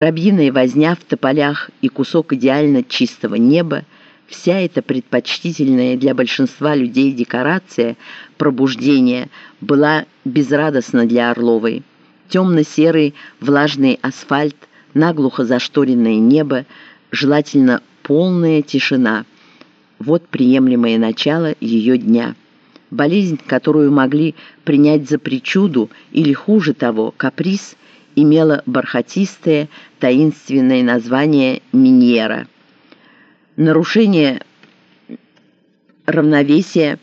Рабьиная возня в тополях и кусок идеально чистого неба, вся эта предпочтительная для большинства людей декорация пробуждения была безрадостна для Орловой. Темно-серый влажный асфальт, наглухо зашторенное небо, желательно полная тишина. Вот приемлемое начало ее дня. Болезнь, которую могли принять за причуду или, хуже того, каприз – имела бархатистое, таинственное название Миньера. Нарушение равновесия,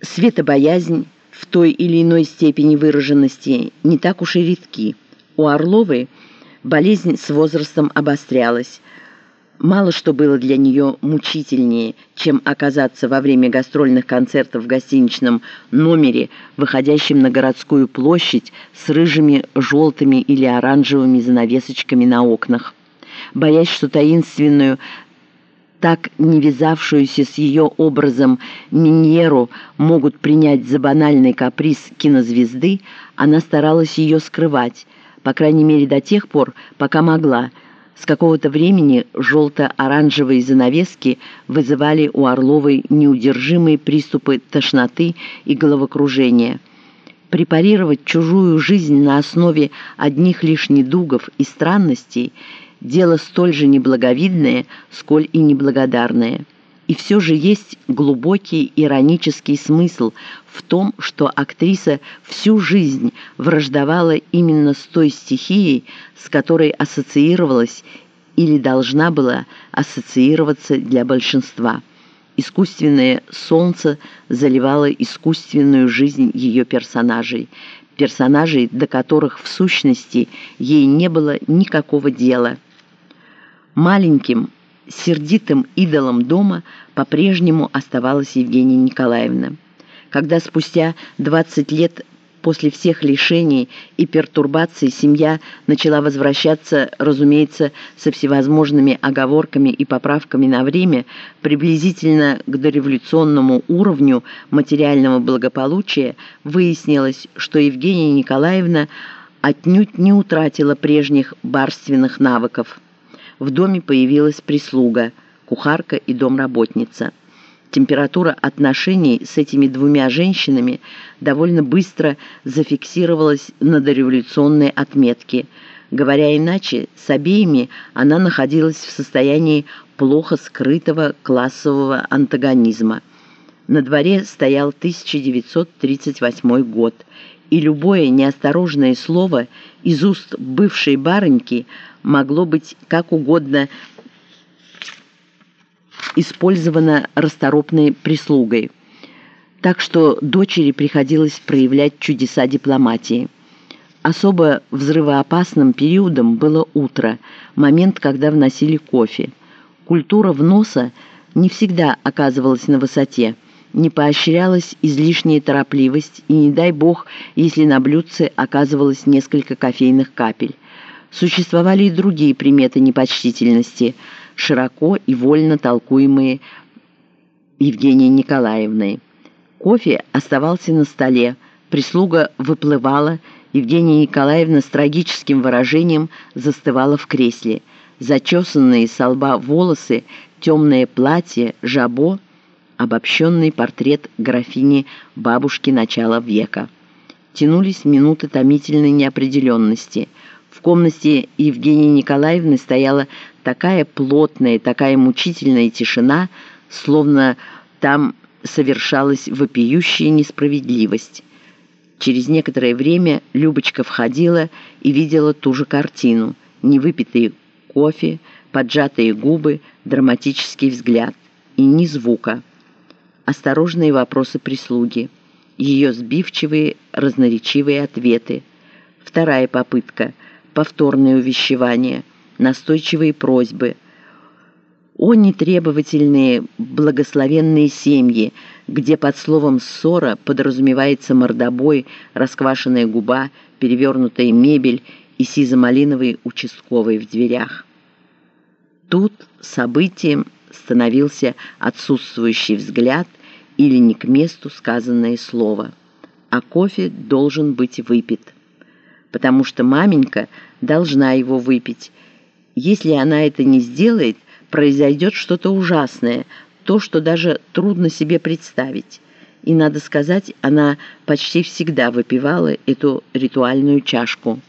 светобоязнь в той или иной степени выраженности не так уж и редки. У Орловой болезнь с возрастом обострялась, Мало что было для нее мучительнее, чем оказаться во время гастрольных концертов в гостиничном номере, выходящем на городскую площадь с рыжими, желтыми или оранжевыми занавесочками на окнах. Боясь, что таинственную, так не вязавшуюся с ее образом Миньеру могут принять за банальный каприз кинозвезды, она старалась ее скрывать, по крайней мере до тех пор, пока могла – с какого-то времени желто-оранжевые занавески вызывали у Орловой неудержимые приступы тошноты и головокружения. Препарировать чужую жизнь на основе одних лишь недугов и странностей – дело столь же неблаговидное, сколь и неблагодарное. И все же есть глубокий иронический смысл в том, что актриса всю жизнь враждовала именно с той стихией, с которой ассоциировалась или должна была ассоциироваться для большинства. Искусственное солнце заливало искусственную жизнь ее персонажей, персонажей, до которых в сущности ей не было никакого дела. Маленьким, сердитым идолом дома по-прежнему оставалась Евгения Николаевна. Когда спустя 20 лет после всех лишений и пертурбаций семья начала возвращаться, разумеется, со всевозможными оговорками и поправками на время, приблизительно к дореволюционному уровню материального благополучия, выяснилось, что Евгения Николаевна отнюдь не утратила прежних барственных навыков в доме появилась прислуга, кухарка и домработница. Температура отношений с этими двумя женщинами довольно быстро зафиксировалась на дореволюционной отметке. Говоря иначе, с обеими она находилась в состоянии плохо скрытого классового антагонизма. На дворе стоял 1938 год, и любое неосторожное слово из уст бывшей барыньки могло быть как угодно использовано расторопной прислугой. Так что дочери приходилось проявлять чудеса дипломатии. Особо взрывоопасным периодом было утро, момент, когда вносили кофе. Культура вноса не всегда оказывалась на высоте – не поощрялась излишняя торопливость, и не дай бог, если на блюдце оказывалось несколько кофейных капель. Существовали и другие приметы непочтительности, широко и вольно толкуемые Евгенией Николаевной. Кофе оставался на столе, прислуга выплывала, Евгения Николаевна с трагическим выражением застывала в кресле. Зачесанные со лба волосы, темное платье, жабо — обобщенный портрет графини бабушки начала века. Тянулись минуты томительной неопределенности. В комнате Евгении Николаевны стояла такая плотная, такая мучительная тишина, словно там совершалась вопиющая несправедливость. Через некоторое время Любочка входила и видела ту же картину. Невыпитый кофе, поджатые губы, драматический взгляд. И ни звука осторожные вопросы прислуги, ее сбивчивые, разноречивые ответы. Вторая попытка – повторное увещевание, настойчивые просьбы. О нетребовательные, благословенные семьи, где под словом «ссора» подразумевается мордобой, расквашенная губа, перевернутая мебель и сизо-малиновый участковый в дверях. Тут событием становился отсутствующий взгляд или не к месту сказанное слово. А кофе должен быть выпит. потому что маменька должна его выпить. Если она это не сделает, произойдет что-то ужасное, то, что даже трудно себе представить. И, надо сказать, она почти всегда выпивала эту ритуальную чашку.